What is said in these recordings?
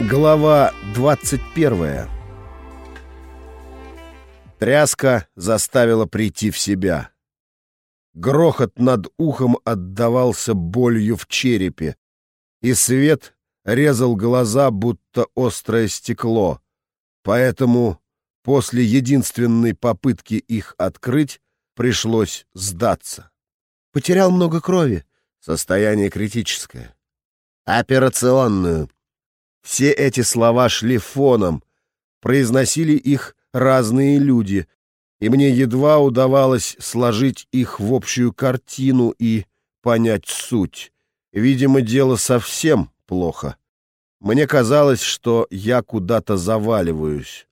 Глава 21 Тряска заставила прийти в себя. Грохот над ухом отдавался болью в черепе, и свет резал глаза, будто острое стекло. Поэтому после единственной попытки их открыть пришлось сдаться. Потерял много крови. Состояние критическое. Операционную. Все эти слова шли фоном, произносили их разные люди, и мне едва удавалось сложить их в общую картину и понять суть. Видимо, дело совсем плохо. Мне казалось, что я куда-то заваливаюсь,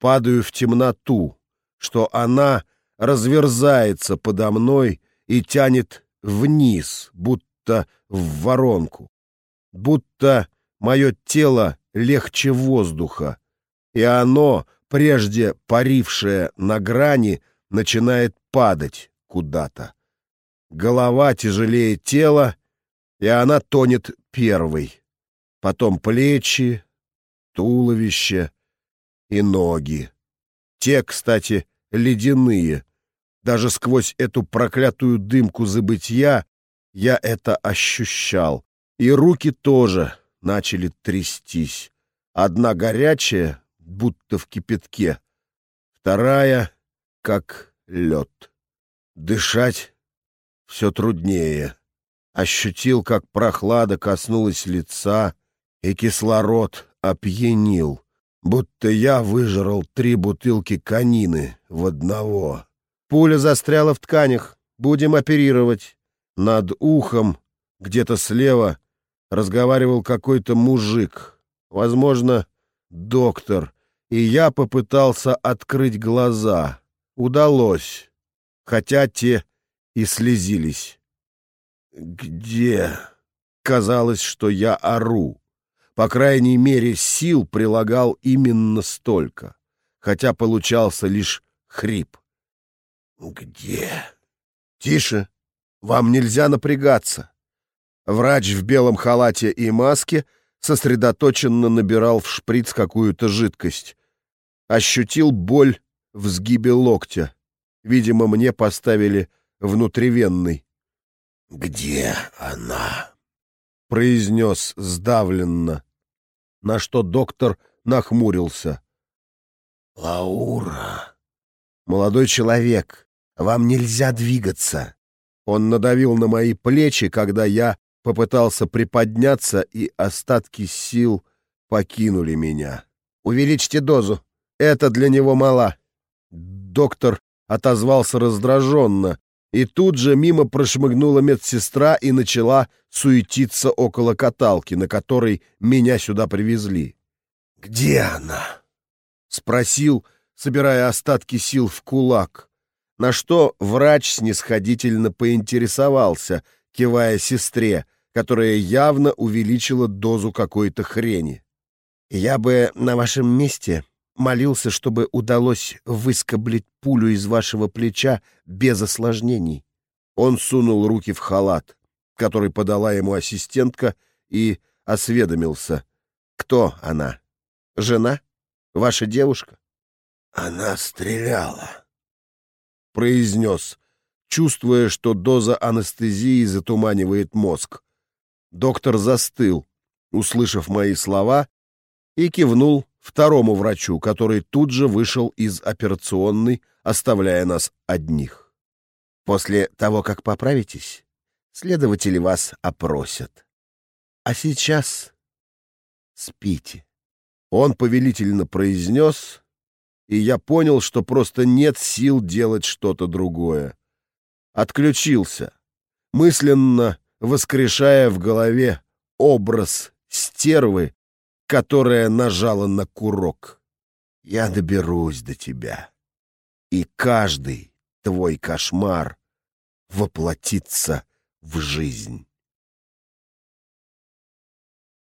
падаю в темноту, что она разверзается подо мной и тянет вниз, будто в воронку, будто мое тело легче воздуха, и оно, прежде парившее на грани, начинает падать куда-то. Голова тяжелее тела, и она тонет первой. Потом плечи, туловище и ноги. Те, кстати, ледяные. Даже сквозь эту проклятую дымку забытья я это ощущал. И руки тоже начали трястись. Одна горячая, будто в кипятке, вторая — как лед. Дышать все труднее. Ощутил, как прохлада коснулась лица, и кислород опьянил, будто я выжрал три бутылки конины в одного. Пуля застряла в тканях, будем оперировать. Над ухом, где-то слева, разговаривал какой-то мужик, возможно, доктор, и я попытался открыть глаза. Удалось, хотя те и слезились. «Где?» Казалось, что я ору. По крайней мере, сил прилагал именно столько, хотя получался лишь хрип. «Где?» «Тише! Вам нельзя напрягаться!» Врач в белом халате и маске сосредоточенно набирал в шприц какую-то жидкость. Ощутил боль в сгибе локтя. Видимо, мне поставили внутривенный. «Где она?» — произнес сдавленно, на что доктор нахмурился. «Лаура!» «Молодой человек, вам нельзя двигаться!» Он надавил на мои плечи, когда я попытался приподняться, и остатки сил покинули меня. «Увеличьте дозу. Это для него мала». Доктор отозвался раздраженно, и тут же мимо прошмыгнула медсестра и начала суетиться около каталки, на которой меня сюда привезли. «Где она?» — спросил, собирая остатки сил в кулак, на что врач снисходительно поинтересовался, кивая сестре — которая явно увеличила дозу какой-то хрени. «Я бы на вашем месте молился, чтобы удалось выскоблить пулю из вашего плеча без осложнений». Он сунул руки в халат, который подала ему ассистентка, и осведомился. «Кто она? Жена? Ваша девушка?» «Она стреляла», — произнес, чувствуя, что доза анестезии затуманивает мозг. Доктор застыл, услышав мои слова, и кивнул второму врачу, который тут же вышел из операционной, оставляя нас одних. После того, как поправитесь, следователи вас опросят. А сейчас спите. Он повелительно произнес, и я понял, что просто нет сил делать что-то другое. Отключился. Мысленно воскрешая в голове образ стервы, которая нажала на курок. Я доберусь до тебя, и каждый твой кошмар воплотится в жизнь.